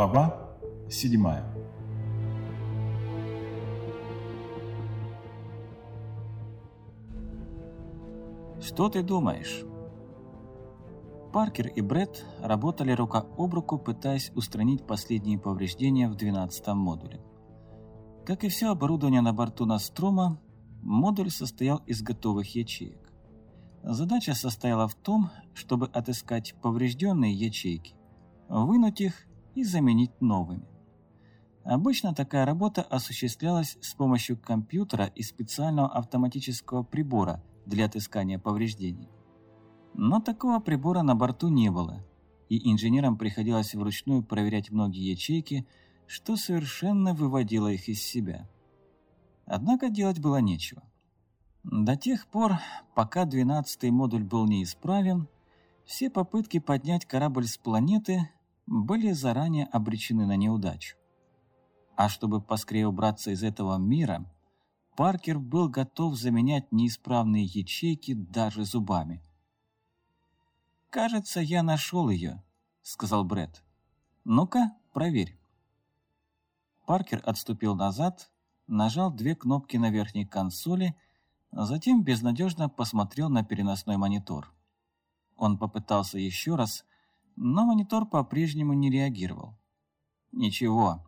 Глава 7 Что ты думаешь? Паркер и Бред работали рука об руку, пытаясь устранить последние повреждения в 12 модуле. Как и все оборудование на борту Настрома, модуль состоял из готовых ячеек. Задача состояла в том, чтобы отыскать поврежденные ячейки, вынуть их и заменить новыми. Обычно такая работа осуществлялась с помощью компьютера и специального автоматического прибора для отыскания повреждений. Но такого прибора на борту не было, и инженерам приходилось вручную проверять многие ячейки, что совершенно выводило их из себя. Однако делать было нечего. До тех пор, пока 12-й модуль был неисправен, все попытки поднять корабль с планеты были заранее обречены на неудачу. А чтобы поскорее убраться из этого мира, Паркер был готов заменять неисправные ячейки даже зубами. «Кажется, я нашел ее», — сказал Бред. «Ну-ка, проверь». Паркер отступил назад, нажал две кнопки на верхней консоли, затем безнадежно посмотрел на переносной монитор. Он попытался еще раз, но монитор по-прежнему не реагировал. Ничего.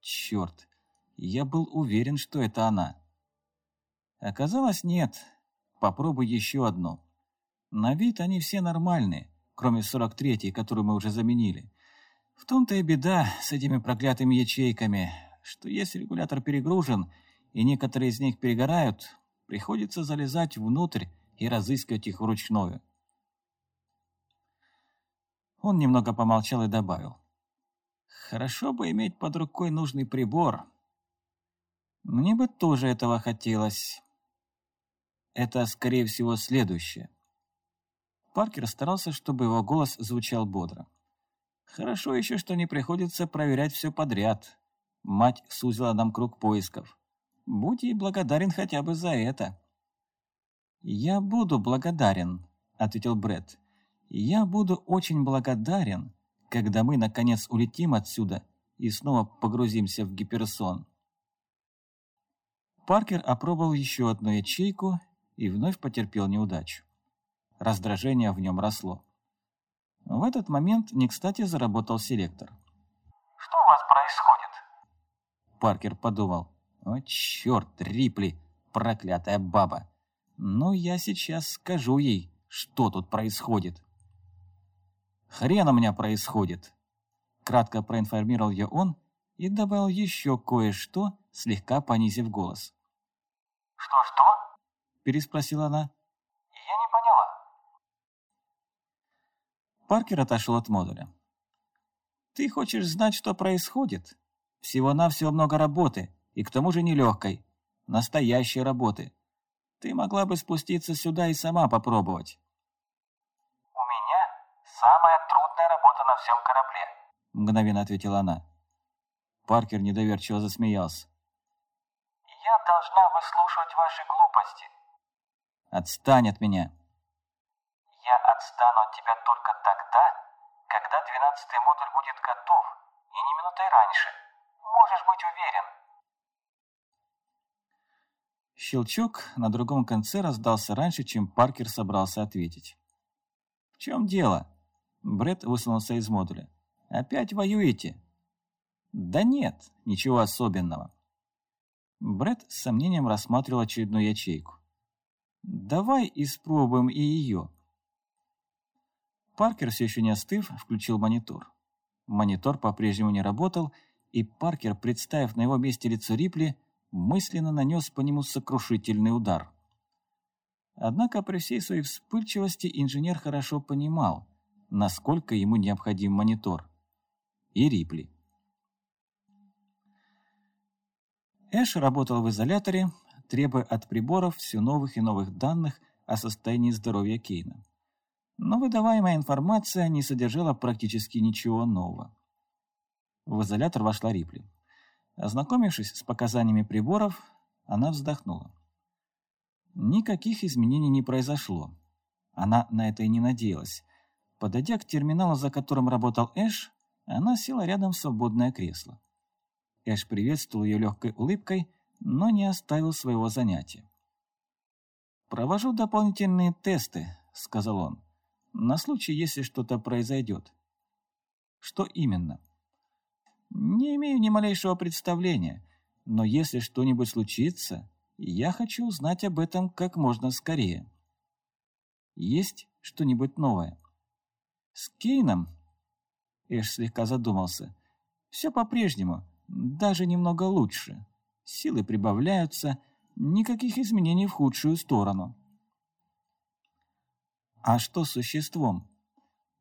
Черт, я был уверен, что это она. Оказалось, нет. Попробуй еще одну. На вид они все нормальные, кроме 43-й, которую мы уже заменили. В том-то и беда с этими проклятыми ячейками, что если регулятор перегружен, и некоторые из них перегорают, приходится залезать внутрь и разыскивать их вручную. Он немного помолчал и добавил. «Хорошо бы иметь под рукой нужный прибор. Мне бы тоже этого хотелось. Это, скорее всего, следующее». Паркер старался, чтобы его голос звучал бодро. «Хорошо еще, что не приходится проверять все подряд. Мать сузила нам круг поисков. Будь ей благодарен хотя бы за это». «Я буду благодарен», — ответил Бред. Я буду очень благодарен, когда мы наконец улетим отсюда и снова погрузимся в гиперсон. Паркер опробовал еще одну ячейку и вновь потерпел неудачу. Раздражение в нем росло. В этот момент не кстати заработал селектор. «Что у вас происходит?» Паркер подумал. «О, черт, Рипли, проклятая баба! Ну, я сейчас скажу ей, что тут происходит». Хрен у меня происходит!» Кратко проинформировал ее он и добавил еще кое-что, слегка понизив голос. «Что-что?» – переспросила она. «Я не поняла». Паркер отошел от модуля. «Ты хочешь знать, что происходит? Всего-навсего много работы, и к тому же нелегкой. Настоящей работы. Ты могла бы спуститься сюда и сама попробовать. «Самая работа на всем корабле», — мгновенно ответила она. Паркер недоверчиво засмеялся. «Я должна выслушивать ваши глупости». «Отстань от меня». «Я отстану от тебя только тогда, когда двенадцатый модуль будет готов, и не минутой раньше. Можешь быть уверен». Щелчок на другом конце раздался раньше, чем Паркер собрался ответить. «В чем дело?» Бред высунулся из модуля. «Опять воюете?» «Да нет, ничего особенного». Бред с сомнением рассматривал очередную ячейку. «Давай испробуем и ее». Паркер, все еще не остыв, включил монитор. Монитор по-прежнему не работал, и Паркер, представив на его месте лицо Рипли, мысленно нанес по нему сокрушительный удар. Однако при всей своей вспыльчивости инженер хорошо понимал – насколько ему необходим монитор. И Рипли. Эш работал в изоляторе, требуя от приборов все новых и новых данных о состоянии здоровья Кейна. Но выдаваемая информация не содержала практически ничего нового. В изолятор вошла Рипли. Ознакомившись с показаниями приборов, она вздохнула. Никаких изменений не произошло. Она на это и не надеялась, Подойдя к терминалу, за которым работал Эш, Она села рядом в свободное кресло. Эш приветствовал ее легкой улыбкой, но не оставил своего занятия. «Провожу дополнительные тесты», — сказал он, — «на случай, если что-то произойдет». «Что именно?» «Не имею ни малейшего представления, но если что-нибудь случится, я хочу узнать об этом как можно скорее». «Есть что-нибудь новое?» «С Кейном?» Эш слегка задумался. «Все по-прежнему, даже немного лучше. Силы прибавляются, никаких изменений в худшую сторону». «А что с существом?»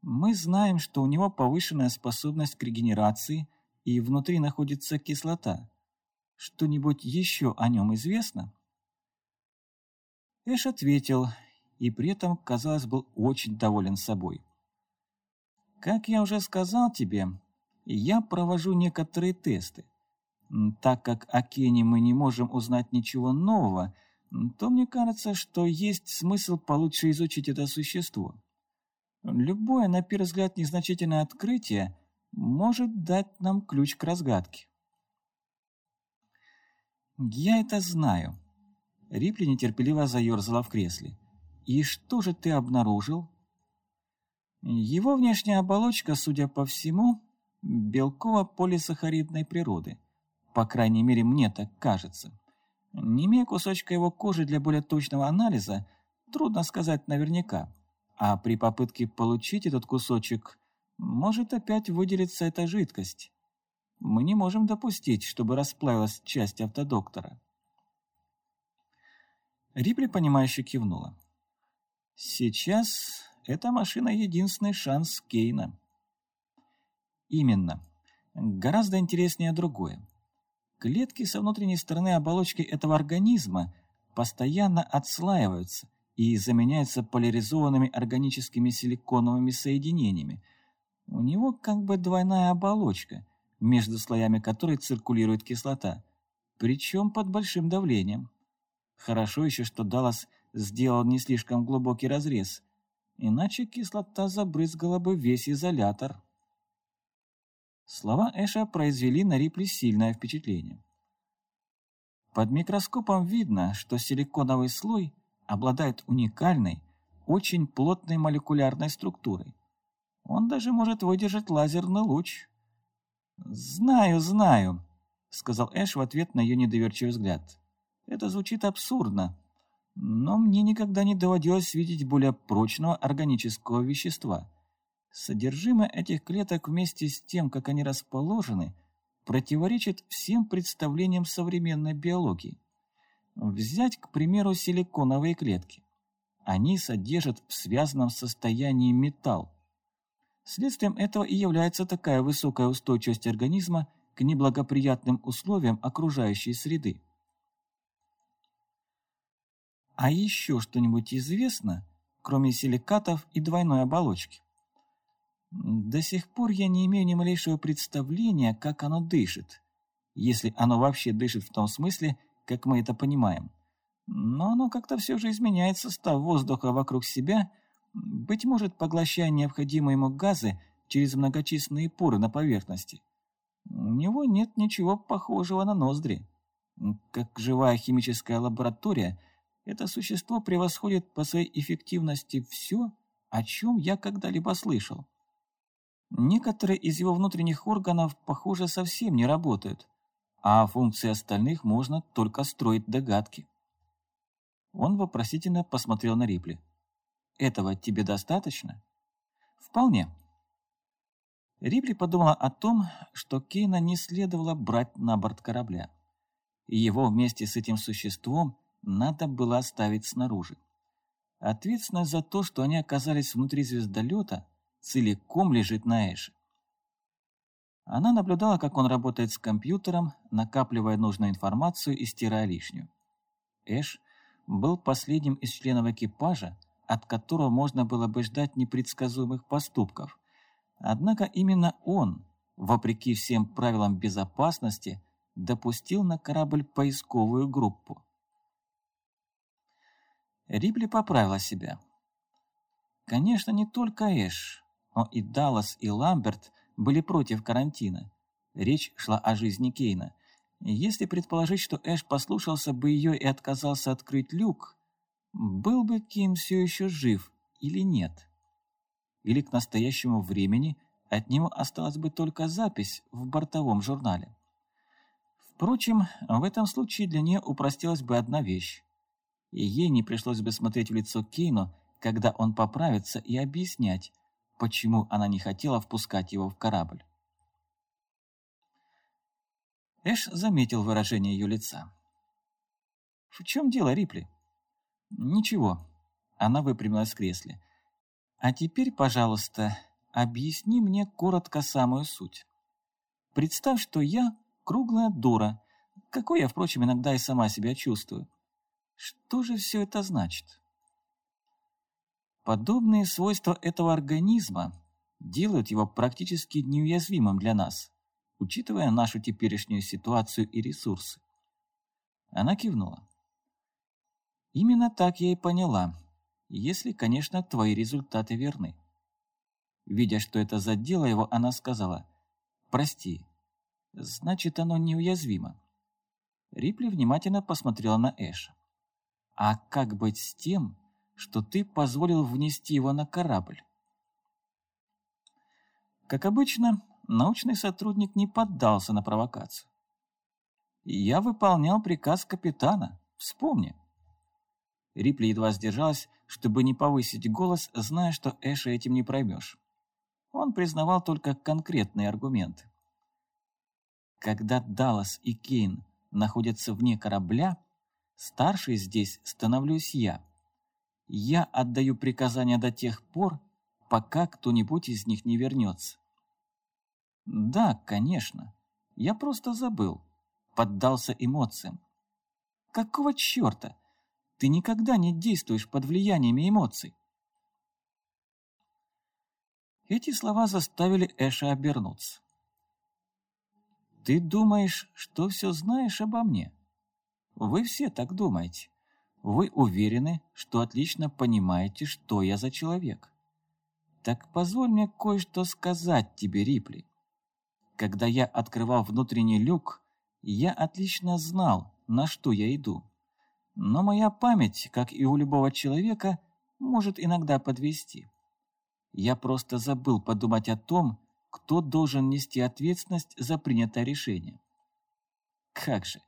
«Мы знаем, что у него повышенная способность к регенерации, и внутри находится кислота. Что-нибудь еще о нем известно?» Эш ответил, и при этом, казалось, был очень доволен собой. Как я уже сказал тебе, я провожу некоторые тесты. Так как о Кене мы не можем узнать ничего нового, то мне кажется, что есть смысл получше изучить это существо. Любое, на первый взгляд, незначительное открытие может дать нам ключ к разгадке. «Я это знаю». Рипли нетерпеливо заерзала в кресле. «И что же ты обнаружил?» Его внешняя оболочка, судя по всему, белково-полисахаридной природы. По крайней мере, мне так кажется. Не имея кусочка его кожи для более точного анализа, трудно сказать наверняка. А при попытке получить этот кусочек, может опять выделиться эта жидкость. Мы не можем допустить, чтобы расплавилась часть автодоктора. Рипли, понимающе кивнула. Сейчас эта машина — единственный шанс Кейна. Именно. Гораздо интереснее другое. Клетки со внутренней стороны оболочки этого организма постоянно отслаиваются и заменяются поляризованными органическими силиконовыми соединениями. У него как бы двойная оболочка, между слоями которой циркулирует кислота, причем под большим давлением. Хорошо еще, что Даллас сделал не слишком глубокий разрез, иначе кислота забрызгала бы весь изолятор. Слова Эша произвели на Рипли сильное впечатление. Под микроскопом видно, что силиконовый слой обладает уникальной, очень плотной молекулярной структурой. Он даже может выдержать лазерный луч. «Знаю, знаю», — сказал Эш в ответ на ее недоверчивый взгляд. «Это звучит абсурдно, но мне никогда не доводилось видеть более прочного органического вещества. Содержимое этих клеток вместе с тем, как они расположены, противоречит всем представлениям современной биологии. Взять, к примеру, силиконовые клетки. Они содержат в связанном состоянии металл. Следствием этого и является такая высокая устойчивость организма к неблагоприятным условиям окружающей среды. А еще что-нибудь известно, кроме силикатов и двойной оболочки? До сих пор я не имею ни малейшего представления, как оно дышит, если оно вообще дышит в том смысле, как мы это понимаем. Но оно как-то все же изменяет состав воздуха вокруг себя, быть может, поглощая необходимые ему газы через многочисленные поры на поверхности. У него нет ничего похожего на ноздри. Как живая химическая лаборатория – это существо превосходит по своей эффективности все, о чем я когда-либо слышал. Некоторые из его внутренних органов, похоже, совсем не работают, а функции остальных можно только строить догадки. Он вопросительно посмотрел на Рипли. «Этого тебе достаточно?» «Вполне». Рипли подумала о том, что Кейна не следовало брать на борт корабля. И его вместе с этим существом надо было оставить снаружи. Ответственность за то, что они оказались внутри звездолета, целиком лежит на Эше. Она наблюдала, как он работает с компьютером, накапливая нужную информацию и стирая лишнюю. Эш был последним из членов экипажа, от которого можно было бы ждать непредсказуемых поступков. Однако именно он, вопреки всем правилам безопасности, допустил на корабль поисковую группу. Рипли поправила себя. Конечно, не только Эш, но и Даллас и Ламберт были против карантина. Речь шла о жизни Кейна. Если предположить, что Эш послушался бы ее и отказался открыть люк, был бы Кейн все еще жив или нет? Или к настоящему времени от него осталась бы только запись в бортовом журнале? Впрочем, в этом случае для нее упростилась бы одна вещь. И ей не пришлось бы смотреть в лицо Кейну, когда он поправится, и объяснять, почему она не хотела впускать его в корабль. Эш заметил выражение ее лица. «В чем дело, Рипли?» «Ничего». Она выпрямилась в кресле. «А теперь, пожалуйста, объясни мне коротко самую суть. Представь, что я круглая дура, какой я, впрочем, иногда и сама себя чувствую. Что же все это значит?» Подобные свойства этого организма делают его практически неуязвимым для нас, учитывая нашу теперешнюю ситуацию и ресурсы. Она кивнула. Именно так я и поняла, если, конечно, твои результаты верны. Видя, что это задело его, она сказала, «Прости, значит, оно неуязвимо». Рипли внимательно посмотрела на Эша. «А как быть с тем, что ты позволил внести его на корабль?» Как обычно, научный сотрудник не поддался на провокацию. «Я выполнял приказ капитана, вспомни». Рипли едва сдержалась, чтобы не повысить голос, зная, что Эша этим не проймешь. Он признавал только конкретные аргументы. Когда Даллас и Кейн находятся вне корабля, старший здесь становлюсь я. Я отдаю приказания до тех пор, пока кто-нибудь из них не вернется. Да, конечно, я просто забыл, поддался эмоциям. Какого черта? Ты никогда не действуешь под влияниями эмоций. Эти слова заставили Эша обернуться. «Ты думаешь, что все знаешь обо мне? Вы все так думаете. Вы уверены, что отлично понимаете, что я за человек. Так позволь мне кое-что сказать тебе, Рипли. Когда я открывал внутренний люк, я отлично знал, на что я иду. Но моя память, как и у любого человека, может иногда подвести. Я просто забыл подумать о том, кто должен нести ответственность за принятое решение. «Как же,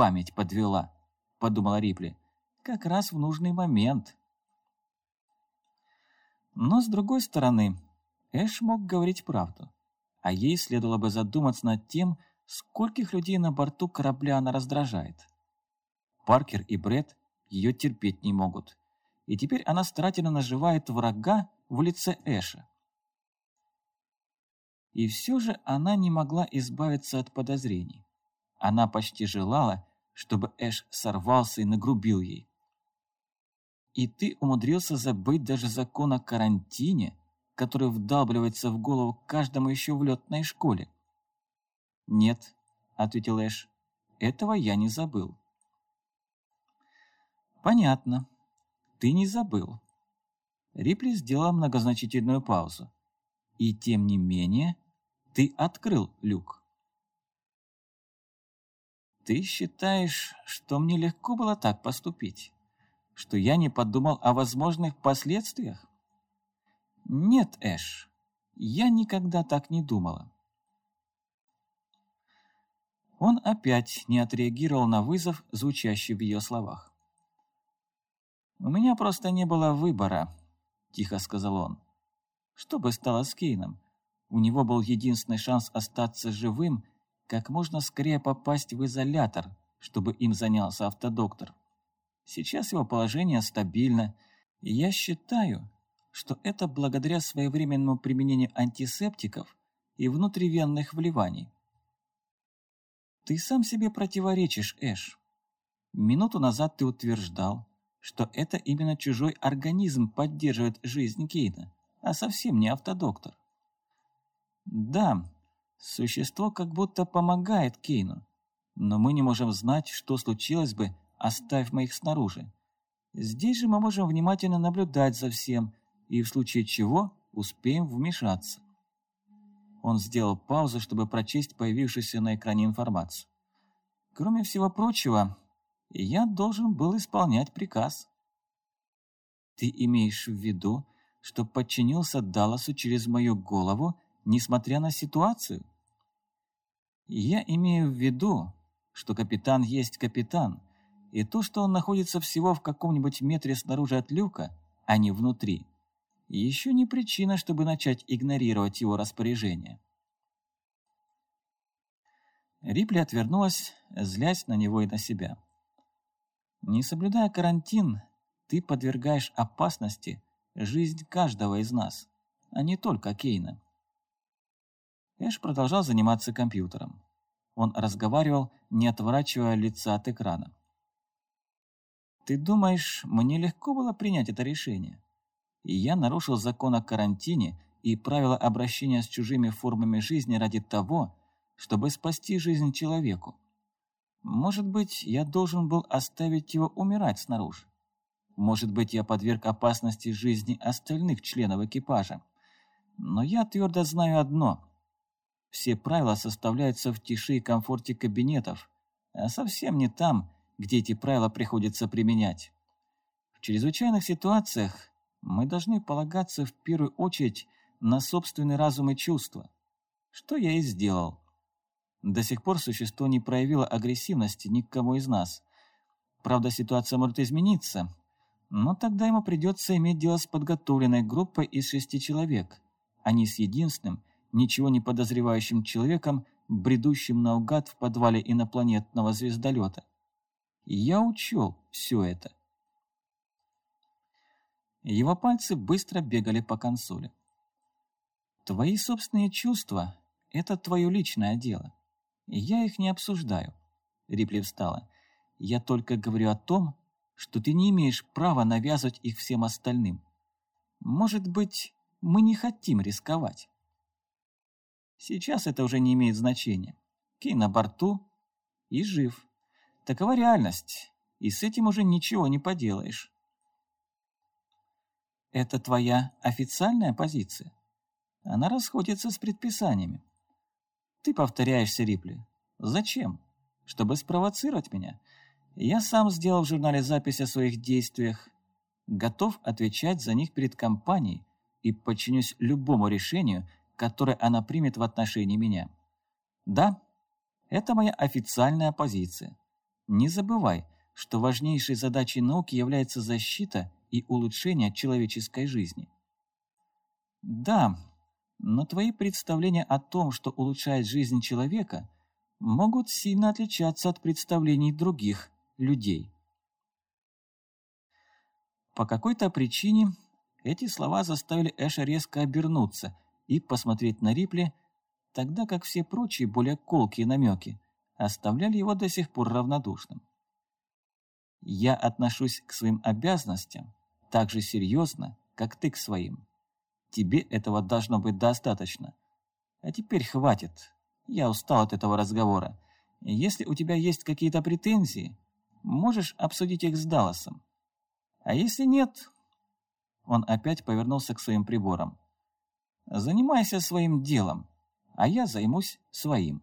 память подвела», — подумала Рипли, — «как раз в нужный момент». Но, с другой стороны, Эш мог говорить правду, а ей следовало бы задуматься над тем, скольких людей на борту корабля она раздражает. Паркер и Бред ее терпеть не могут. И теперь она старательно наживает врага в лице Эша. И все же она не могла избавиться от подозрений. Она почти желала, чтобы Эш сорвался и нагрубил ей. И ты умудрился забыть даже закон о карантине, который вдалбливается в голову каждому еще в летной школе. «Нет», — ответил Эш, — «этого я не забыл». «Понятно. Ты не забыл». Рипли сделала многозначительную паузу. «И тем не менее, ты открыл люк». «Ты считаешь, что мне легко было так поступить? Что я не подумал о возможных последствиях?» «Нет, Эш, я никогда так не думала». Он опять не отреагировал на вызов, звучащий в ее словах. «У меня просто не было выбора», – тихо сказал он. «Что бы стало с Кейном? У него был единственный шанс остаться живым, как можно скорее попасть в изолятор, чтобы им занялся автодоктор. Сейчас его положение стабильно, и я считаю, что это благодаря своевременному применению антисептиков и внутривенных вливаний. Ты сам себе противоречишь, Эш. Минуту назад ты утверждал, что это именно чужой организм поддерживает жизнь Кейна, а совсем не автодоктор. Да, существо как будто помогает Кейну, но мы не можем знать, что случилось бы, оставив мы их снаружи. Здесь же мы можем внимательно наблюдать за всем и в случае чего успеем вмешаться. Он сделал паузу, чтобы прочесть появившуюся на экране информацию. Кроме всего прочего, я должен был исполнять приказ. Ты имеешь в виду, что подчинился Далласу через мою голову, несмотря на ситуацию? Я имею в виду, что капитан есть капитан, и то, что он находится всего в каком-нибудь метре снаружи от люка, а не внутри, еще не причина, чтобы начать игнорировать его распоряжение. Рипли отвернулась, злясь на него и на себя. Не соблюдая карантин, ты подвергаешь опасности жизнь каждого из нас, а не только Кейна. Эш продолжал заниматься компьютером. Он разговаривал, не отворачивая лица от экрана. «Ты думаешь, мне легко было принять это решение? И я нарушил закон о карантине и правила обращения с чужими формами жизни ради того, чтобы спасти жизнь человеку. Может быть, я должен был оставить его умирать снаружи. Может быть, я подверг опасности жизни остальных членов экипажа. Но я твердо знаю одно. Все правила составляются в тиши и комфорте кабинетов, а совсем не там, где эти правила приходится применять. В чрезвычайных ситуациях мы должны полагаться в первую очередь на собственный разум и чувства, что я и сделал. До сих пор существо не проявило агрессивности ни к кому из нас. Правда, ситуация может измениться, но тогда ему придется иметь дело с подготовленной группой из шести человек, а не с единственным, ничего не подозревающим человеком, бредущим наугад в подвале инопланетного звездолета. Я учел все это. Его пальцы быстро бегали по консоли. Твои собственные чувства – это твое личное дело. Я их не обсуждаю. Рипли встала. Я только говорю о том, что ты не имеешь права навязывать их всем остальным. Может быть, мы не хотим рисковать. Сейчас это уже не имеет значения. Кей на борту и жив. Такова реальность, и с этим уже ничего не поделаешь. Это твоя официальная позиция? Она расходится с предписаниями. Ты повторяешься, Рипли. Зачем? Чтобы спровоцировать меня? Я сам сделал в журнале запись о своих действиях. Готов отвечать за них перед компанией и подчинюсь любому решению, которое она примет в отношении меня. Да, это моя официальная позиция. Не забывай, что важнейшей задачей науки является защита и улучшение человеческой жизни. Да, но твои представления о том, что улучшает жизнь человека, могут сильно отличаться от представлений других людей. По какой-то причине эти слова заставили Эша резко обернуться – и посмотреть на Рипли, тогда как все прочие более колкие намеки оставляли его до сих пор равнодушным. «Я отношусь к своим обязанностям так же серьезно, как ты к своим. Тебе этого должно быть достаточно. А теперь хватит. Я устал от этого разговора. Если у тебя есть какие-то претензии, можешь обсудить их с Далласом. А если нет...» Он опять повернулся к своим приборам. Занимайся своим делом, а я займусь своим.